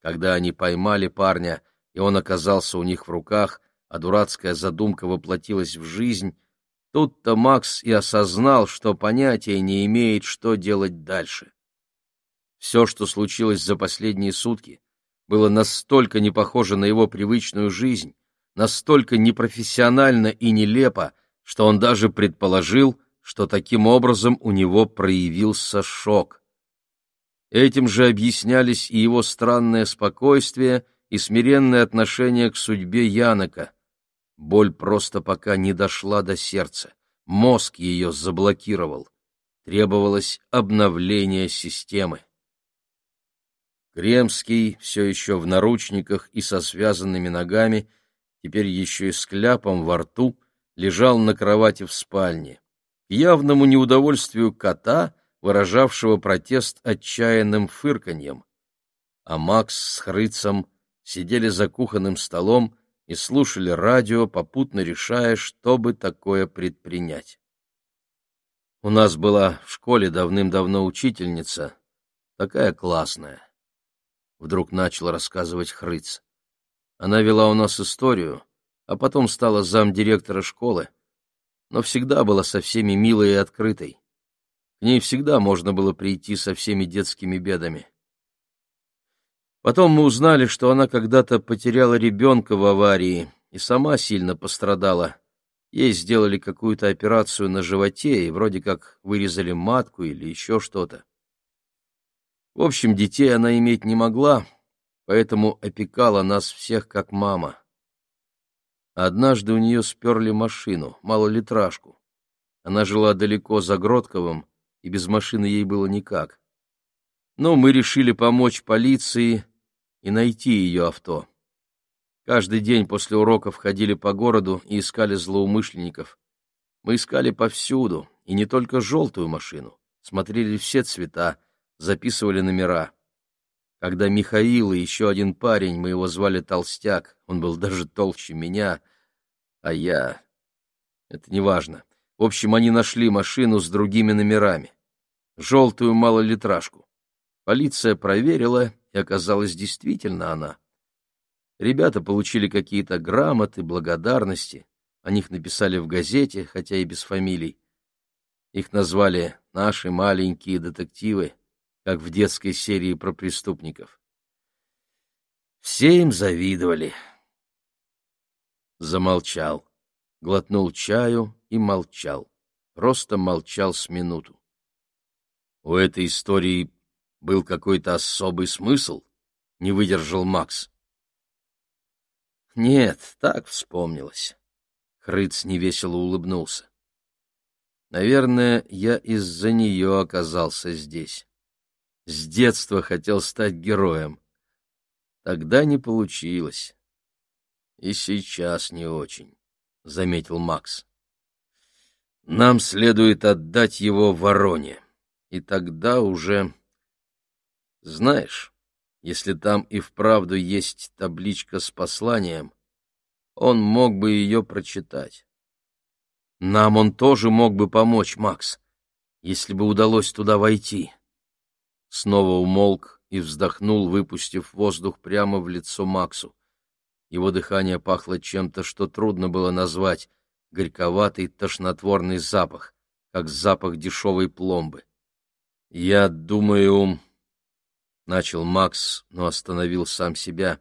Когда они поймали парня, и он оказался у них в руках, а дурацкая задумка воплотилась в жизнь, тут-то Макс и осознал, что понятия не имеет, что делать дальше. Все, что случилось за последние сутки, было настолько не похоже на его привычную жизнь, настолько непрофессионально и нелепо, что он даже предположил, что таким образом у него проявился шок. Этим же объяснялись и его странное спокойствие, и смиренное отношение к судьбе Янока. Боль просто пока не дошла до сердца, мозг ее заблокировал. Требовалось обновление системы. Кремский, все еще в наручниках и со связанными ногами, теперь еще и с кляпом во рту, лежал на кровати в спальне. К явному неудовольствию кота, выражавшего протест отчаянным фырканьем. А Макс с Хрыцем сидели за кухонным столом и слушали радио, попутно решая, что бы такое предпринять. У нас была в школе давным-давно учительница, такая классная. Вдруг начал рассказывать Хрыц. Она вела у нас историю, а потом стала замдиректора школы, но всегда была со всеми милой и открытой. К ней всегда можно было прийти со всеми детскими бедами. Потом мы узнали, что она когда-то потеряла ребенка в аварии и сама сильно пострадала. Ей сделали какую-то операцию на животе и вроде как вырезали матку или еще что-то. В общем, детей она иметь не могла, поэтому опекала нас всех как мама. Однажды у нее сперли машину, малолитражку. Она жила далеко за Гродковым, и без машины ей было никак. Но мы решили помочь полиции и найти ее авто. Каждый день после уроков ходили по городу и искали злоумышленников. Мы искали повсюду, и не только желтую машину, смотрели все цвета, записывали номера. Когда Михаил и еще один парень, мы его звали Толстяк, он был даже толще меня, а я... Это не важно. В общем, они нашли машину с другими номерами. Желтую малолитражку. Полиция проверила и оказалась действительно она. Ребята получили какие-то грамоты, благодарности, о них написали в газете, хотя и без фамилий. Их назвали «Наши маленькие детективы», как в детской серии про преступников. Все им завидовали. Замолчал, глотнул чаю и молчал, просто молчал с минуту. У этой истории был какой-то особый смысл? Не выдержал Макс. Нет, так вспомнилось. Хрыц невесело улыбнулся. Наверное, я из-за нее оказался здесь. С детства хотел стать героем. Тогда не получилось. И сейчас не очень, — заметил Макс. Нам следует отдать его вороне, и тогда уже... Знаешь, если там и вправду есть табличка с посланием, он мог бы ее прочитать. Нам он тоже мог бы помочь, Макс, если бы удалось туда войти. Снова умолк и вздохнул, выпустив воздух прямо в лицо Максу. Его дыхание пахло чем-то, что трудно было назвать, горьковатый тошнотворный запах, как запах дешевой пломбы. «Я думаю...» — начал Макс, но остановил сам себя.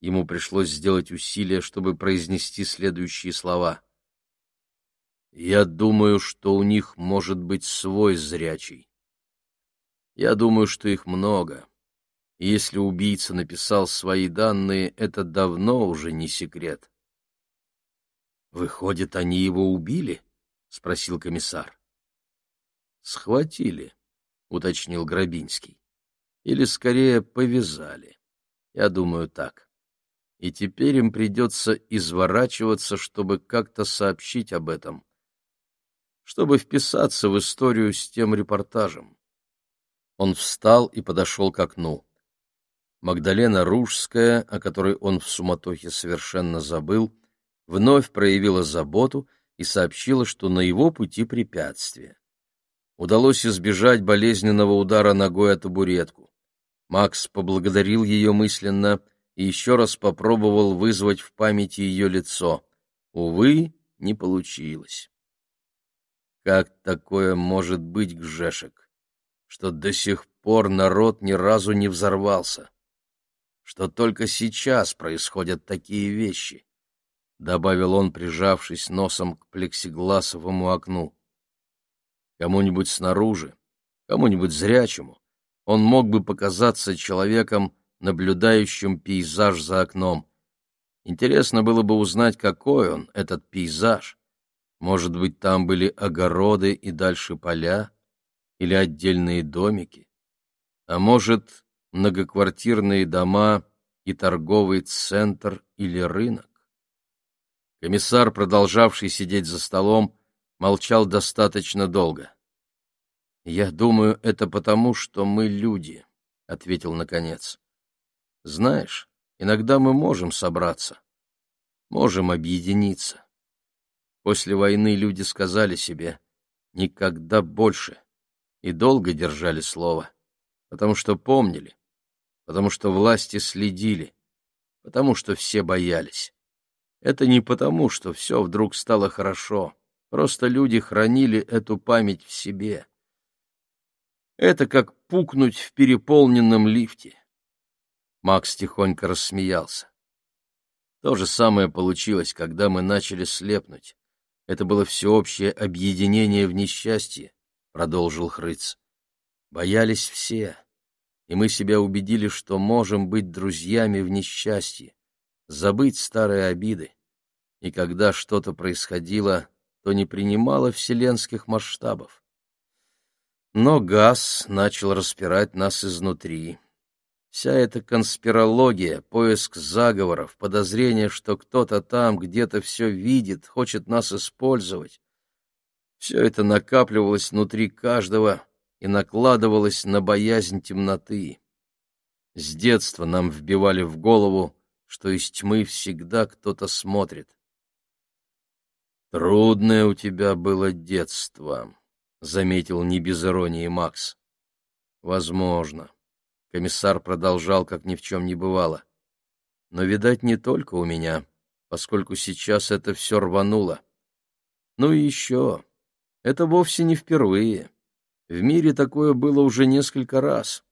Ему пришлось сделать усилие, чтобы произнести следующие слова. «Я думаю, что у них может быть свой зрячий. Я думаю, что их много. И если убийца написал свои данные, это давно уже не секрет. Выходит, они его убили? спросил комиссар. Схватили, уточнил Грабинский. Или скорее повязали. Я думаю так. И теперь им придется изворачиваться, чтобы как-то сообщить об этом, чтобы вписаться в историю с тем репортажем. Он встал и подошел к окну. Магдалена Ружская, о которой он в суматохе совершенно забыл, вновь проявила заботу и сообщила, что на его пути препятствие. Удалось избежать болезненного удара ногой о табуретку. Макс поблагодарил ее мысленно и еще раз попробовал вызвать в памяти ее лицо. Увы, не получилось. Как такое может быть, Гжешек, что до сих пор народ ни разу не взорвался? Что только сейчас происходят такие вещи? — добавил он, прижавшись носом к плексигласовому окну. Кому-нибудь снаружи, кому-нибудь зрячему, он мог бы показаться человеком, наблюдающим пейзаж за окном. Интересно было бы узнать, какой он, этот пейзаж. Может быть, там были огороды и дальше поля, или отдельные домики, а может, многоквартирные дома и торговый центр или рынок. Комиссар, продолжавший сидеть за столом, молчал достаточно долго. «Я думаю, это потому, что мы люди», — ответил наконец. «Знаешь, иногда мы можем собраться, можем объединиться. После войны люди сказали себе «никогда больше» и долго держали слово, потому что помнили, потому что власти следили, потому что все боялись. Это не потому, что все вдруг стало хорошо. Просто люди хранили эту память в себе. Это как пукнуть в переполненном лифте. Макс тихонько рассмеялся. То же самое получилось, когда мы начали слепнуть. Это было всеобщее объединение в несчастье, — продолжил Хрыц. Боялись все, и мы себя убедили, что можем быть друзьями в несчастье забыть старые обиды, и когда что-то происходило, то не принимало вселенских масштабов. Но газ начал распирать нас изнутри. Вся эта конспирология, поиск заговоров, подозрение, что кто-то там где-то все видит, хочет нас использовать, все это накапливалось внутри каждого и накладывалось на боязнь темноты. С детства нам вбивали в голову, что из тьмы всегда кто-то смотрит. «Трудное у тебя было детство», — заметил не без иронии Макс. «Возможно». Комиссар продолжал, как ни в чем не бывало. «Но, видать, не только у меня, поскольку сейчас это все рвануло. Ну и еще, это вовсе не впервые. В мире такое было уже несколько раз.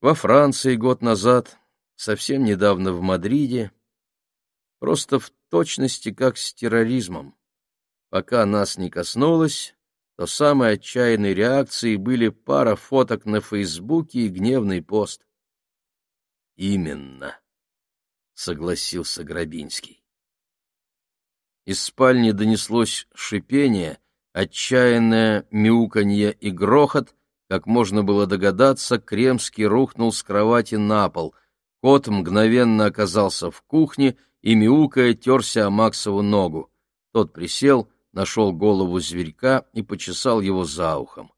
Во Франции год назад, совсем недавно в Мадриде, просто в точности как с терроризмом. Пока нас не коснулось, то самой отчаянной реакцией были пара фоток на Фейсбуке и гневный пост. «Именно», — согласился Грабинский. из спальни донеслось шипение, отчаянное мяуканье и грохот. Как можно было догадаться, Кремский рухнул с кровати на пол. Кот мгновенно оказался в кухне и, мяукая, терся о Максову ногу. Тот присел, нашел голову зверька и почесал его за ухом.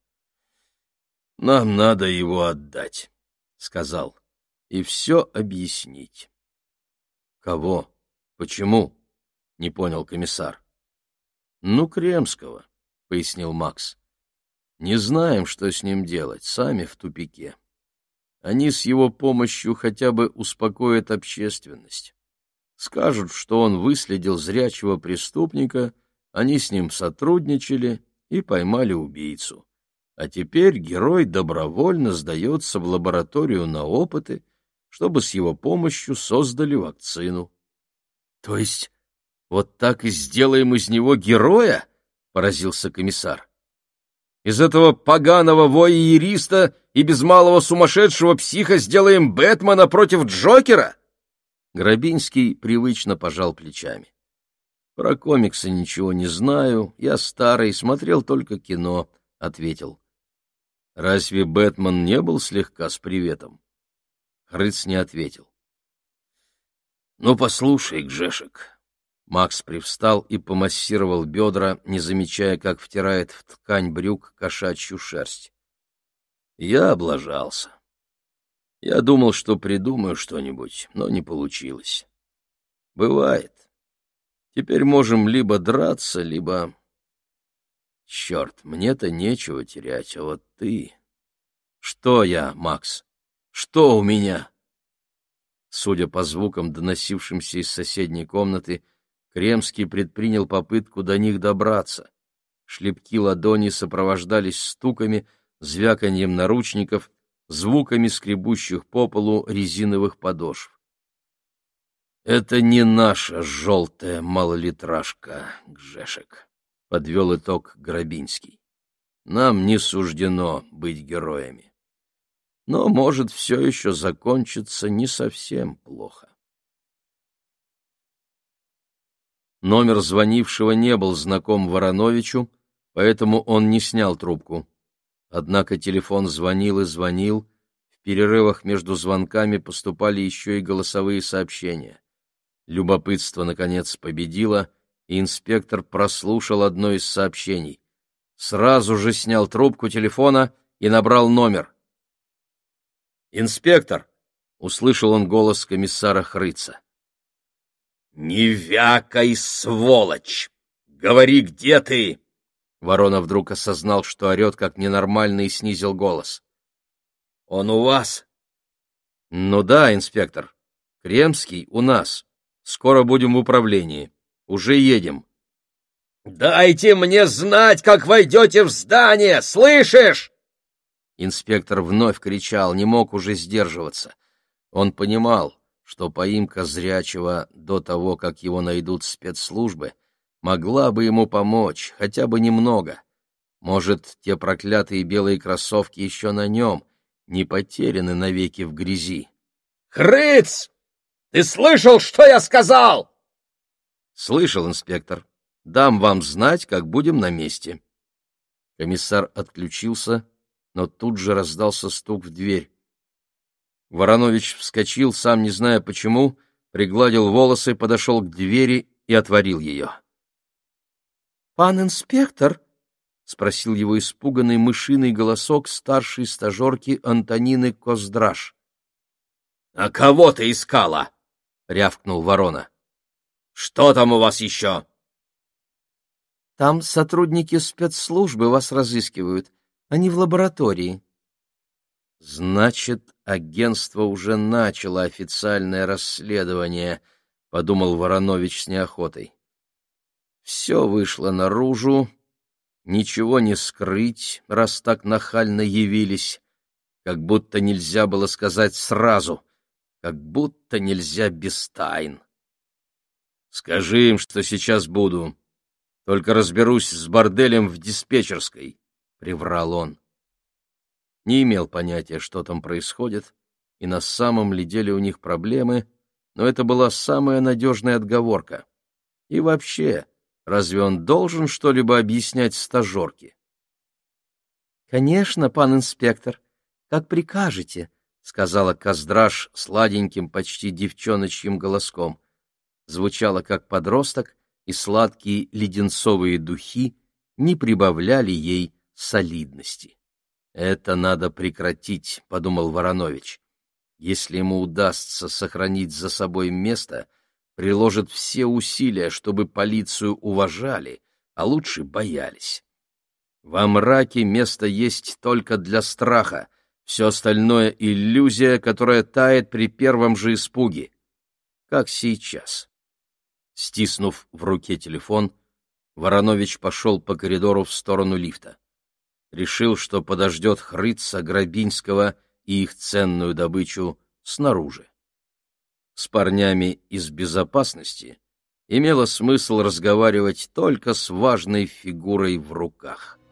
— Нам надо его отдать, — сказал, — и все объяснить. — Кого? Почему? — не понял комиссар. — Ну, Кремского, — пояснил Макс. — Не знаем, что с ним делать, сами в тупике. Они с его помощью хотя бы успокоят общественность. Скажут, что он выследил зрячего преступника, они с ним сотрудничали и поймали убийцу. А теперь герой добровольно сдается в лабораторию на опыты, чтобы с его помощью создали вакцину. — То есть вот так и сделаем из него героя? — поразился комиссар. — Из этого поганого воя-ериста и без малого сумасшедшего психа сделаем Бэтмена против Джокера? Грабинский привычно пожал плечами. — Про комиксы ничего не знаю, я старый, смотрел только кино, — ответил. — Разве Бэтмен не был слегка с приветом? Хрыц не ответил. — Ну, послушай, Гжешек, Макс привстал и помассировал бедра, не замечая, как втирает в ткань брюк кошачью шерсть. Я облажался. Я думал, что придумаю что-нибудь, но не получилось. Бывает. Теперь можем либо драться, либо... Черт, мне-то нечего терять, а вот ты... Что я, Макс? Что у меня? Судя по звукам, доносившимся из соседней комнаты, Кремский предпринял попытку до них добраться. Шлепки ладони сопровождались стуками, звяканьем наручников, звуками скребущих по полу резиновых подошв. «Это не наша желтая малолитражка, Гжешек», — подвел итог Грабинский. «Нам не суждено быть героями. Но, может, все еще закончится не совсем плохо». Номер звонившего не был знаком Вороновичу, поэтому он не снял трубку. Однако телефон звонил и звонил, в перерывах между звонками поступали еще и голосовые сообщения. Любопытство, наконец, победило, и инспектор прослушал одно из сообщений. Сразу же снял трубку телефона и набрал номер. «Инспектор!» — услышал он голос комиссара Хрыца. «Не вякай, сволочь! Говори, где ты!» Ворона вдруг осознал, что орет как ненормальный, и снизил голос. «Он у вас?» «Ну да, инспектор. Кремский у нас. Скоро будем в управлении. Уже едем». «Дайте мне знать, как войдете в здание! Слышишь?» Инспектор вновь кричал, не мог уже сдерживаться. Он понимал, что поимка зрячего до того, как его найдут спецслужбы, могла бы ему помочь, хотя бы немного. Может, те проклятые белые кроссовки еще на нем, не потеряны навеки в грязи. «Хрыц! Ты слышал, что я сказал?» «Слышал, инспектор. Дам вам знать, как будем на месте». Комиссар отключился, но тут же раздался стук в дверь. Воронович вскочил, сам не зная почему, пригладил волосы, подошел к двери и отворил ее. — Пан инспектор? — спросил его испуганный мышиный голосок старшей стажерки Антонины Коздраш. — А кого ты искала? — рявкнул ворона. — Что там у вас еще? — Там сотрудники спецслужбы вас разыскивают. Они в лаборатории. Значит, агентство уже начало официальное расследование, подумал Воронович с неохотой. Все вышло наружу, ничего не скрыть, раз так нахально явились, как будто нельзя было сказать сразу, как будто нельзя без тайн. Скажи им, что сейчас буду, только разберусь с борделем в диспетчерской, приврал он не имел понятия, что там происходит, и на самом ли деле у них проблемы, но это была самая надежная отговорка. И вообще, Разве он должен что-либо объяснять стажерке? — Конечно, пан инспектор, как прикажете, — сказала Каздраш сладеньким, почти девчоночьим голоском. Звучала как подросток, и сладкие леденцовые духи не прибавляли ей солидности. «Это надо прекратить», — подумал Воронович. «Если ему удастся сохранить за собой место, приложит все усилия, чтобы полицию уважали, а лучше боялись. Во мраке место есть только для страха, все остальное — иллюзия, которая тает при первом же испуге. Как сейчас». Стиснув в руке телефон, Воронович пошел по коридору в сторону лифта решил, что подождет Хрыца, Грабинского и их ценную добычу снаружи. С парнями из безопасности имело смысл разговаривать только с важной фигурой в руках —